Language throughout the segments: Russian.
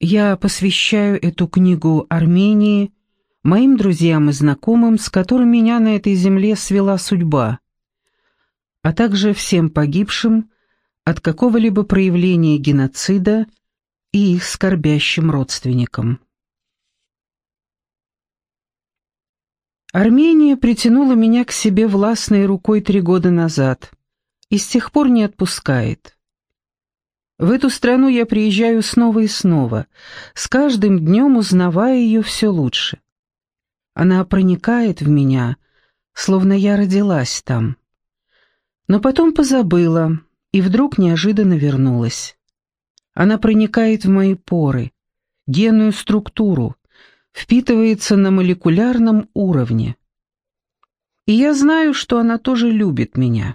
Я посвящаю эту книгу Армении, моим друзьям и знакомым, с которыми меня на этой земле свела судьба, а также всем погибшим от какого-либо проявления геноцида и их скорбящим родственникам. Армения притянула меня к себе властной рукой три года назад и с тех пор не отпускает. В эту страну я приезжаю снова и снова, с каждым днем узнавая ее все лучше. Она проникает в меня, словно я родилась там. Но потом позабыла и вдруг неожиданно вернулась. Она проникает в мои поры, генную структуру, впитывается на молекулярном уровне. И я знаю, что она тоже любит меня,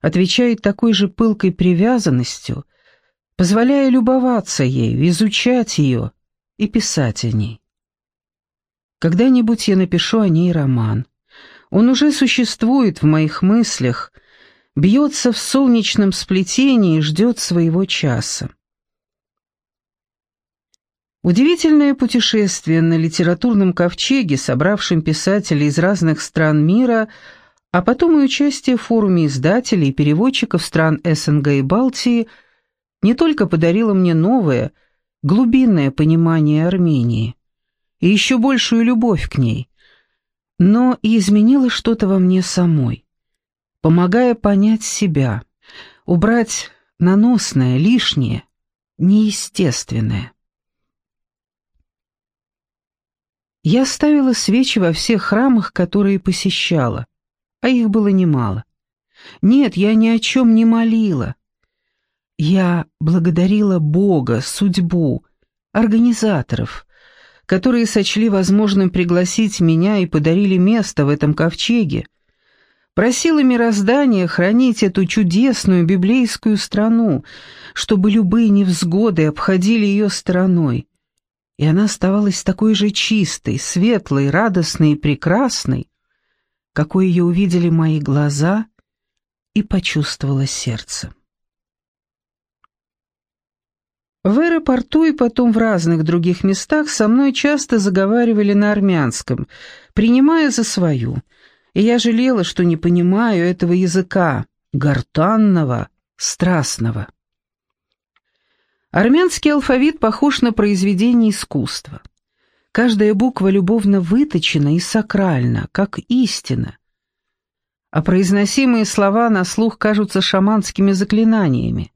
отвечает такой же пылкой привязанностью, позволяя любоваться ею, изучать ее и писать о ней. Когда-нибудь я напишу о ней роман. Он уже существует в моих мыслях, бьется в солнечном сплетении и ждет своего часа. Удивительное путешествие на литературном ковчеге, собравшем писателей из разных стран мира, а потом и участие в форуме издателей и переводчиков стран СНГ и Балтии, не только подарило мне новое, глубинное понимание Армении и еще большую любовь к ней, но и изменила что-то во мне самой, помогая понять себя, убрать наносное, лишнее, неестественное. Я ставила свечи во всех храмах, которые посещала, а их было немало. Нет, я ни о чем не молила. Я благодарила Бога, судьбу, организаторов, которые сочли возможным пригласить меня и подарили место в этом ковчеге, просила мироздание хранить эту чудесную библейскую страну, чтобы любые невзгоды обходили ее стороной, и она оставалась такой же чистой, светлой, радостной и прекрасной, какой ее увидели мои глаза и почувствовало сердце. В аэропорту и потом в разных других местах со мной часто заговаривали на армянском, принимая за свою, и я жалела, что не понимаю этого языка, гортанного, страстного. Армянский алфавит похож на произведение искусства. Каждая буква любовно выточена и сакральна, как истина. А произносимые слова на слух кажутся шаманскими заклинаниями.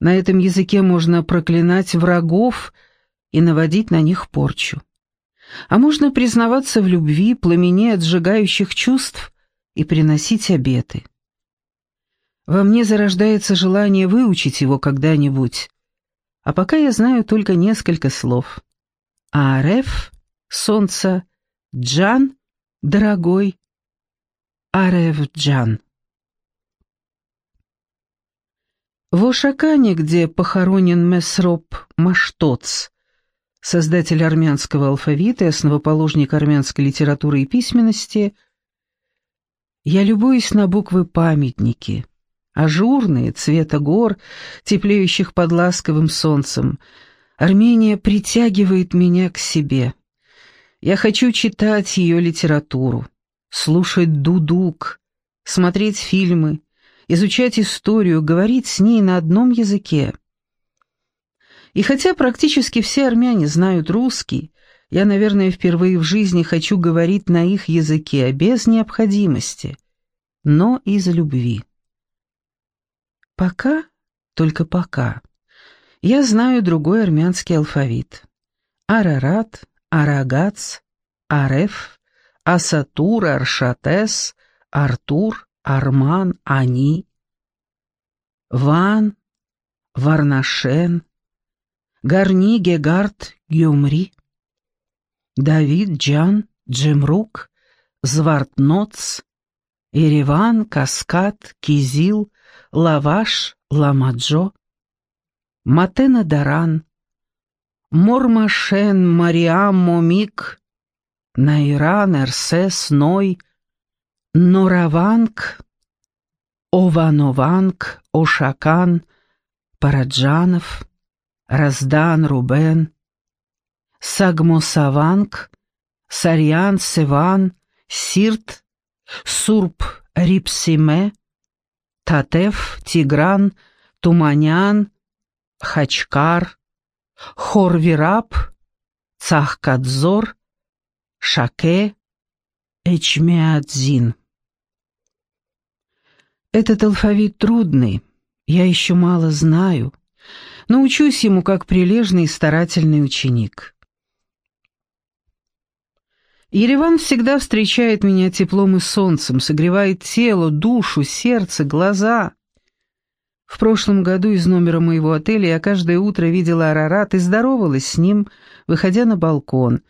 На этом языке можно проклинать врагов и наводить на них порчу. А можно признаваться в любви, пламене от сжигающих чувств и приносить обеты. Во мне зарождается желание выучить его когда-нибудь, а пока я знаю только несколько слов. Ареф — солнце, Джан — дорогой, Ареф Джан. В Ошакане, где похоронен Месроп Маштоц, создатель армянского алфавита и основоположник армянской литературы и письменности, я любуюсь на буквы-памятники, ажурные, цвета гор, теплеющих под ласковым солнцем. Армения притягивает меня к себе. Я хочу читать ее литературу, слушать дудук, смотреть фильмы, изучать историю, говорить с ней на одном языке. И хотя практически все армяне знают русский, я, наверное, впервые в жизни хочу говорить на их языке, без необходимости, но из любви. Пока, только пока, я знаю другой армянский алфавит. Арарат, Арагац, Ареф, Асатур, Аршатес, Артур, Арман, Ани, Ван, Варнашен, Гарни, Гегард, Гюмри, Давид, Джан, Джемрук, Звартноц, Ереван, Каскад, Кизил, Лаваш, Ламаджо, Матена Даран, Мормашен, Мариам, Момик, Найран, Эрсес, Ной, Нораванг, Ованованг, Ошакан, Параджанов, Раздан Рубен, Сагмосаванг, Сарьян Севан, Сирт, Сурп Рипсиме, Татев, Тигран, Туманян, Хачкар, Хорвираб, Цахкадзор, Шаке, Эчмеадзин. Этот алфавит трудный, я еще мало знаю, но учусь ему как прилежный и старательный ученик. Ереван всегда встречает меня теплом и солнцем, согревает тело, душу, сердце, глаза. В прошлом году из номера моего отеля я каждое утро видела Арарат и здоровалась с ним, выходя на балкон.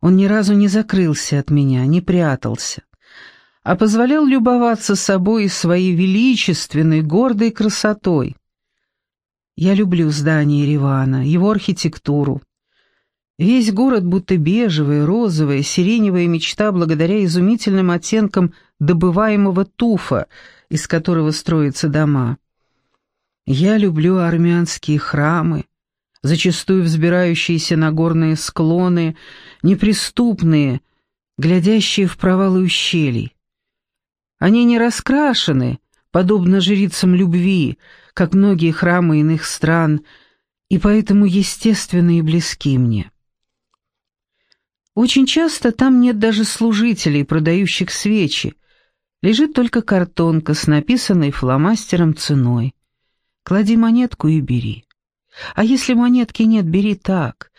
Он ни разу не закрылся от меня, не прятался, а позволял любоваться собой и своей величественной, гордой красотой. Я люблю здание Еревана, его архитектуру. Весь город будто бежевая, розовая, сиреневая мечта благодаря изумительным оттенкам добываемого туфа, из которого строятся дома. Я люблю армянские храмы, зачастую взбирающиеся на горные склоны, неприступные, глядящие в провалы ущелий. Они не раскрашены, подобно жрицам любви, как многие храмы иных стран, и поэтому естественны и близки мне. Очень часто там нет даже служителей, продающих свечи, лежит только картонка с написанной фломастером ценой. Клади монетку и бери. А если монетки нет, бери так.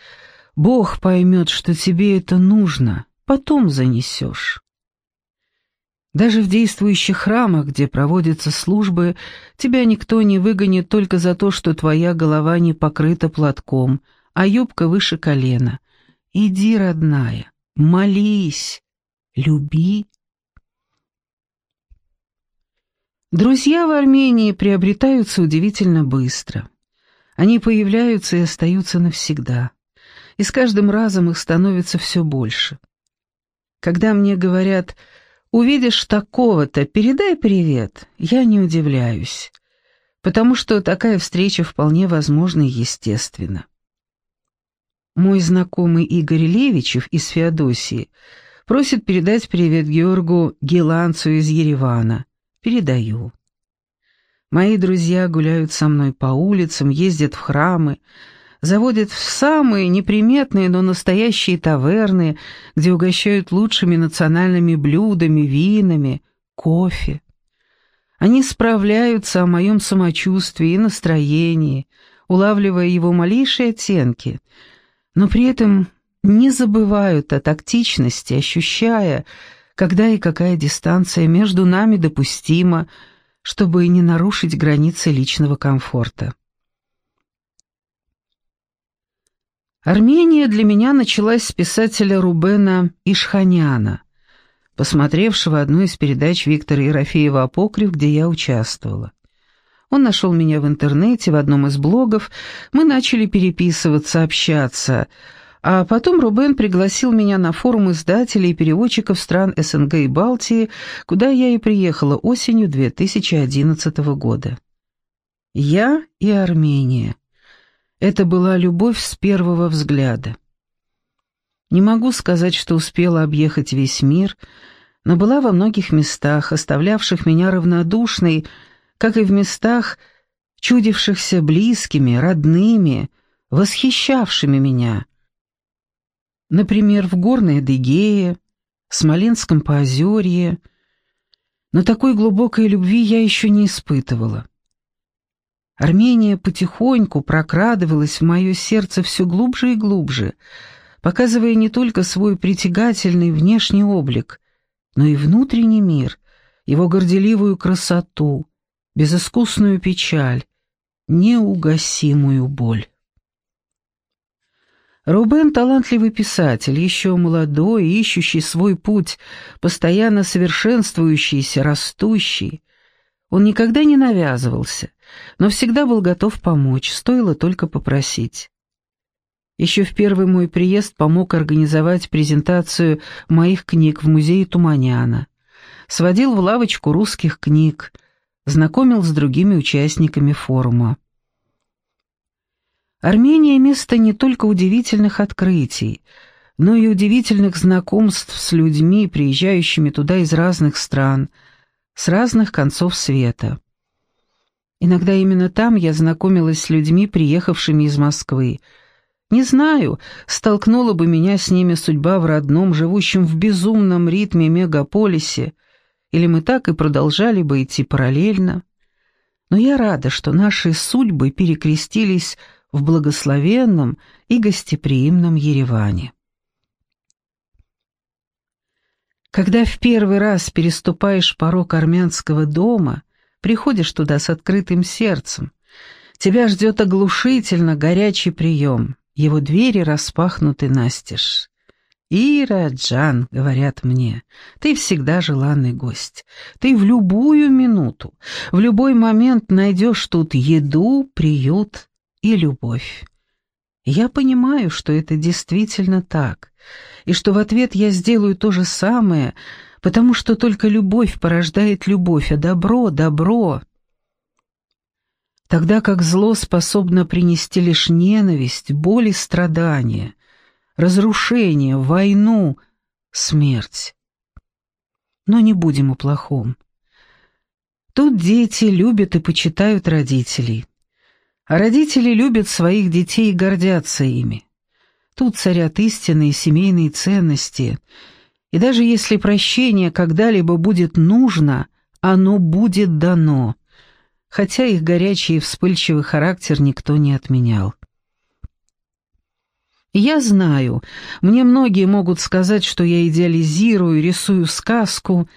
Бог поймет, что тебе это нужно, потом занесешь. Даже в действующих храмах, где проводятся службы, тебя никто не выгонит только за то, что твоя голова не покрыта платком, а юбка выше колена. Иди, родная, молись, люби. Друзья в Армении приобретаются удивительно быстро. Они появляются и остаются навсегда. И с каждым разом их становится все больше. Когда мне говорят «увидишь такого-то, передай привет», я не удивляюсь, потому что такая встреча вполне возможна и естественна. Мой знакомый Игорь Левичев из Феодосии просит передать привет Георгу Геланцу из Еревана. Передаю. Мои друзья гуляют со мной по улицам, ездят в храмы, заводят в самые неприметные, но настоящие таверны, где угощают лучшими национальными блюдами, винами, кофе. Они справляются о моем самочувствии и настроении, улавливая его малейшие оттенки, но при этом не забывают о тактичности, ощущая, когда и какая дистанция между нами допустима, чтобы не нарушить границы личного комфорта. Армения для меня началась с писателя Рубена Ишханяна, посмотревшего одну из передач Виктора Ерофеева «Апокриф», где я участвовала. Он нашел меня в интернете, в одном из блогов, мы начали переписываться, общаться — а потом Рубен пригласил меня на форум издателей и переводчиков стран СНГ и Балтии, куда я и приехала осенью 2011 года. Я и Армения. Это была любовь с первого взгляда. Не могу сказать, что успела объехать весь мир, но была во многих местах, оставлявших меня равнодушной, как и в местах, чудившихся близкими, родными, восхищавшими меня — Например, в Горной Адыгее, Смоленском поозерье. Но такой глубокой любви я еще не испытывала. Армения потихоньку прокрадывалась в мое сердце все глубже и глубже, показывая не только свой притягательный внешний облик, но и внутренний мир, его горделивую красоту, безыскусную печаль, неугасимую боль. Рубен — талантливый писатель, еще молодой, ищущий свой путь, постоянно совершенствующийся, растущий. Он никогда не навязывался, но всегда был готов помочь, стоило только попросить. Еще в первый мой приезд помог организовать презентацию моих книг в музее Туманяна, сводил в лавочку русских книг, знакомил с другими участниками форума. Армения — место не только удивительных открытий, но и удивительных знакомств с людьми, приезжающими туда из разных стран, с разных концов света. Иногда именно там я знакомилась с людьми, приехавшими из Москвы. Не знаю, столкнула бы меня с ними судьба в родном, живущем в безумном ритме мегаполисе, или мы так и продолжали бы идти параллельно. Но я рада, что наши судьбы перекрестились в благословенном и гостеприимном Ереване. Когда в первый раз переступаешь порог армянского дома, приходишь туда с открытым сердцем, тебя ждет оглушительно горячий прием, его двери распахнуты настежь. «Ира, Джан», — говорят мне, — «ты всегда желанный гость. Ты в любую минуту, в любой момент найдешь тут еду, приют и любовь. Я понимаю, что это действительно так, и что в ответ я сделаю то же самое, потому что только любовь порождает любовь, а добро — добро. Тогда как зло способно принести лишь ненависть, боль и страдания, разрушение, войну, смерть. Но не будем о плохом. Тут дети любят и почитают родителей. А родители любят своих детей и гордятся ими. Тут царят истинные семейные ценности. И даже если прощение когда-либо будет нужно, оно будет дано, хотя их горячий и вспыльчивый характер никто не отменял. Я знаю, мне многие могут сказать, что я идеализирую, рисую сказку,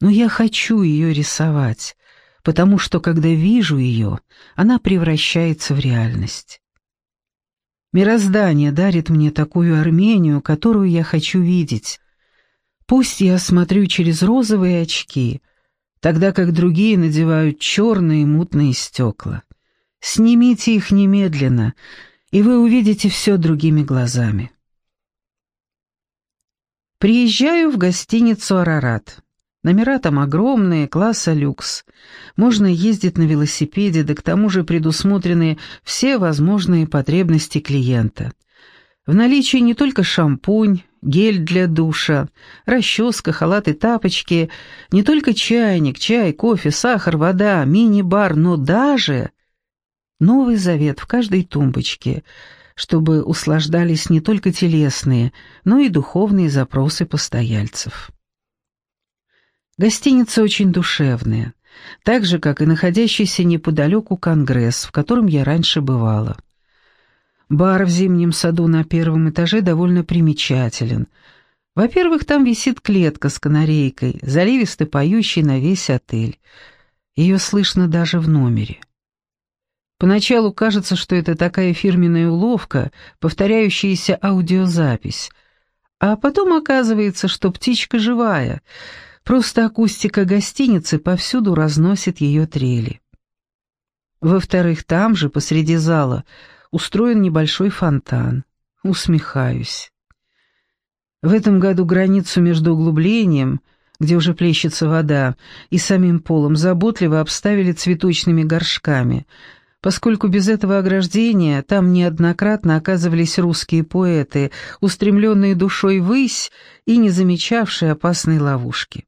но я хочу ее рисовать, потому что, когда вижу ее, она превращается в реальность. Мироздание дарит мне такую Армению, которую я хочу видеть. Пусть я смотрю через розовые очки, тогда как другие надевают черные мутные стекла. Снимите их немедленно, и вы увидите все другими глазами. Приезжаю в гостиницу «Арарат». Номера там огромные, класса люкс. Можно ездить на велосипеде, да к тому же предусмотрены все возможные потребности клиента. В наличии не только шампунь, гель для душа, расческа, халаты, тапочки, не только чайник, чай, кофе, сахар, вода, мини-бар, но даже Новый Завет в каждой тумбочке, чтобы услаждались не только телесные, но и духовные запросы постояльцев. Гостиница очень душевная, так же, как и находящийся неподалеку Конгресс, в котором я раньше бывала. Бар в зимнем саду на первом этаже довольно примечателен. Во-первых, там висит клетка с канарейкой, заливисто поющей на весь отель. Ее слышно даже в номере. Поначалу кажется, что это такая фирменная уловка, повторяющаяся аудиозапись, а потом оказывается, что птичка живая — Просто акустика гостиницы повсюду разносит ее трели. Во-вторых, там же, посреди зала, устроен небольшой фонтан. Усмехаюсь. В этом году границу между углублением, где уже плещется вода, и самим полом заботливо обставили цветочными горшками, поскольку без этого ограждения там неоднократно оказывались русские поэты, устремленные душой ввысь и не замечавшие опасной ловушки.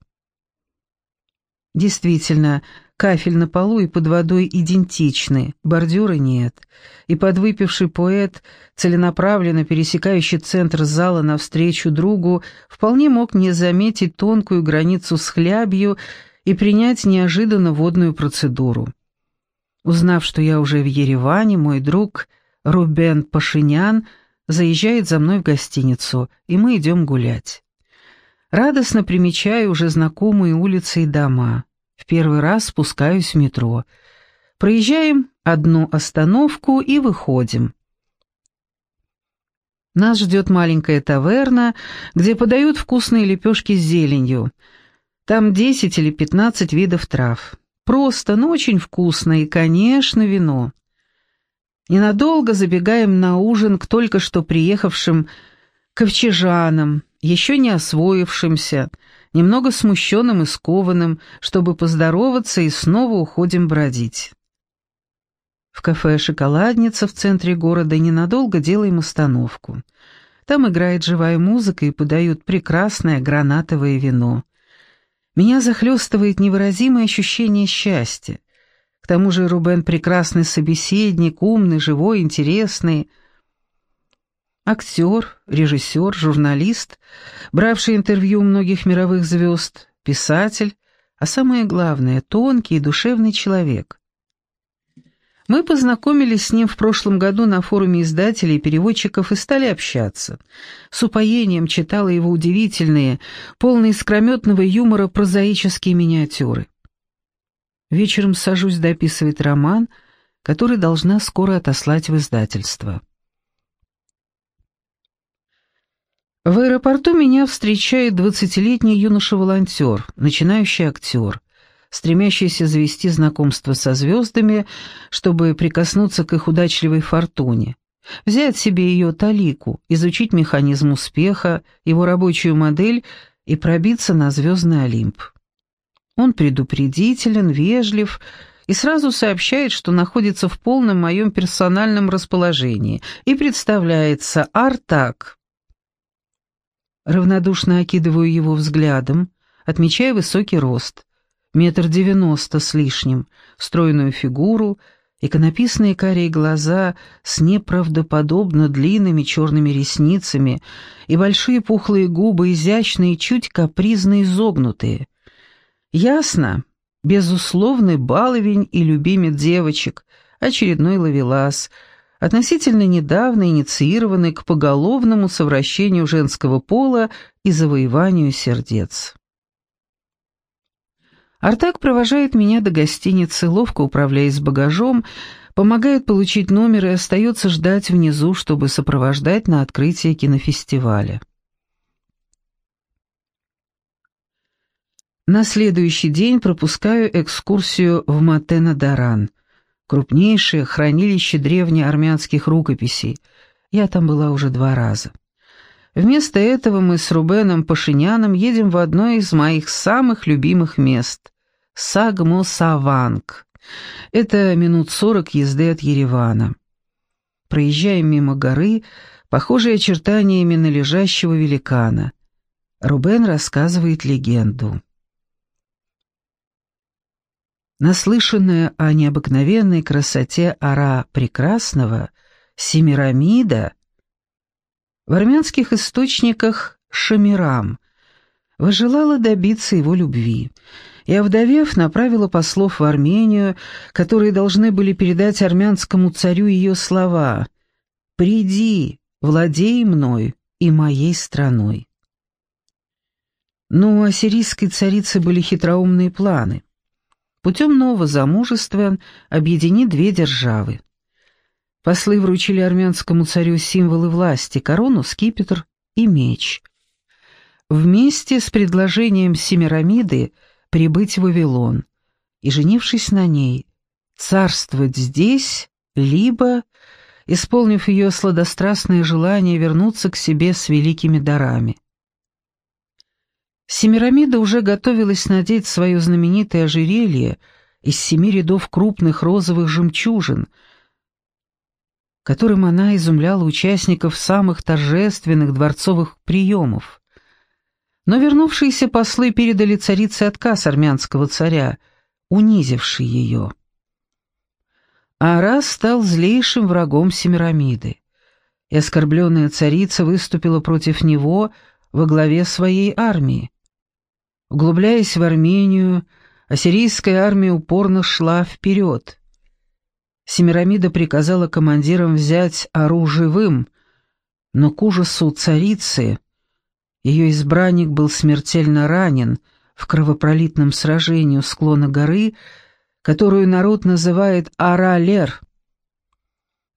Действительно, кафель на полу и под водой идентичны, бордюра нет, и подвыпивший поэт, целенаправленно пересекающий центр зала навстречу другу, вполне мог не заметить тонкую границу с хлябью и принять неожиданно водную процедуру. Узнав, что я уже в Ереване, мой друг Рубен Пашинян заезжает за мной в гостиницу, и мы идем гулять. Радостно примечаю уже знакомые улицы и дома. В первый раз спускаюсь в метро. Проезжаем одну остановку и выходим. Нас ждет маленькая таверна, где подают вкусные лепешки с зеленью. Там 10 или 15 видов трав. Просто, но очень вкусно и, конечно, вино. Ненадолго забегаем на ужин к только что приехавшим ковчежанам, еще не освоившимся, немного смущенным и скованным, чтобы поздороваться и снова уходим бродить. В кафе «Шоколадница» в центре города ненадолго делаем остановку. Там играет живая музыка и подают прекрасное гранатовое вино. Меня захлестывает невыразимое ощущение счастья. К тому же Рубен прекрасный собеседник, умный, живой, интересный. Актер, режиссер, журналист, бравший интервью многих мировых звезд, писатель, а самое главное — тонкий и душевный человек. Мы познакомились с ним в прошлом году на форуме издателей и переводчиков и стали общаться. С упоением читала его удивительные, полные искрометного юмора прозаические миниатюры. Вечером сажусь дописывать роман, который должна скоро отослать в издательство. В аэропорту меня встречает двадцатилетний юноша-волонтер, начинающий актер, стремящийся завести знакомство со звездами, чтобы прикоснуться к их удачливой фортуне, взять себе ее талику, изучить механизм успеха, его рабочую модель и пробиться на звездный Олимп. Он предупредителен, вежлив и сразу сообщает, что находится в полном моем персональном расположении и представляется Артак. Равнодушно окидываю его взглядом, отмечая высокий рост, метр девяносто с лишним, стройную фигуру, иконописные карие глаза с неправдоподобно длинными черными ресницами и большие пухлые губы, изящные, чуть капризно изогнутые. Ясно, безусловный баловень и любимец девочек, очередной ловелас, относительно недавно инициированный к поголовному совращению женского пола и завоеванию сердец. Артак провожает меня до гостиницы, ловко управляясь багажом, помогает получить номер и остается ждать внизу, чтобы сопровождать на открытие кинофестиваля. На следующий день пропускаю экскурсию в Матена-Даран, крупнейшее хранилище древнеармянских рукописей. Я там была уже два раза. Вместо этого мы с Рубеном Пашиняном едем в одно из моих самых любимых мест — Сагмосаванг. Это минут сорок езды от Еревана. Проезжаем мимо горы, похожей очертаниями на лежащего великана. Рубен рассказывает легенду. Наслышанная о необыкновенной красоте Ара Прекрасного, Семирамида — в армянских источниках Шамирам выжелала добиться его любви, и, овдовев, направила послов в Армению, которые должны были передать армянскому царю ее слова «Приди, владей мной и моей страной». Но у ассирийской царицы были хитроумные планы. Путем нового замужества объединить две державы. Послы вручили армянскому царю символы власти, корону, скипетр и меч. Вместе с предложением Семирамиды прибыть в Вавилон и, женившись на ней, царствовать здесь, либо, исполнив ее сладострастное желание, вернуться к себе с великими дарами. Семирамида уже готовилась надеть свое знаменитое ожерелье из семи рядов крупных розовых жемчужин — которым она изумляла участников самых торжественных дворцовых приемов. Но вернувшиеся послы передали царице отказ армянского царя, унизивший ее. Арас стал злейшим врагом Семирамиды, и оскорбленная царица выступила против него во главе своей армии. Углубляясь в Армению, ассирийская армия упорно шла вперед. Семирамида приказала командирам взять Ару но к ужасу царицы ее избранник был смертельно ранен в кровопролитном сражении у склона горы, которую народ называет Аралер.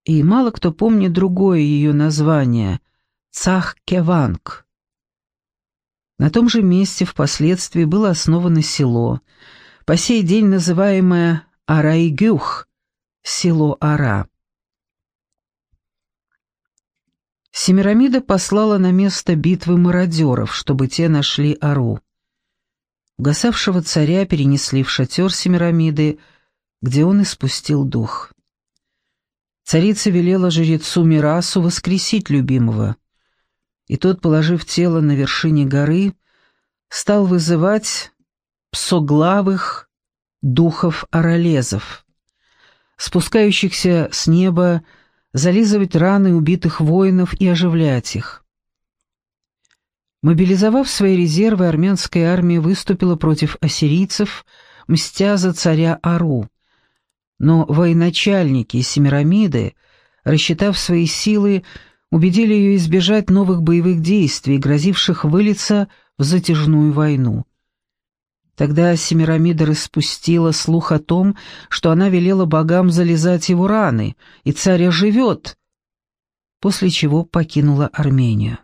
И мало кто помнит другое ее название — Цах-Кеванг. На том же месте впоследствии было основано село, по сей день называемое Арайгюх — село Ара. Семирамида послала на место битвы мародеров, чтобы те нашли Ару. Угасавшего царя перенесли в шатер Семирамиды, где он испустил дух. Царица велела жрецу Мирасу воскресить любимого, и тот, положив тело на вершине горы, стал вызывать псоглавых духов-оролезов, спускающихся с неба, зализывать раны убитых воинов и оживлять их. Мобилизовав свои резервы, армянская армия выступила против ассирийцев, мстя за царя Ару. Но военачальники Семирамиды, рассчитав свои силы, убедили ее избежать новых боевых действий, грозивших вылиться в затяжную войну. Тогда Семирамида распустила слух о том, что она велела богам залезать его раны, и царь оживет, после чего покинула Армению.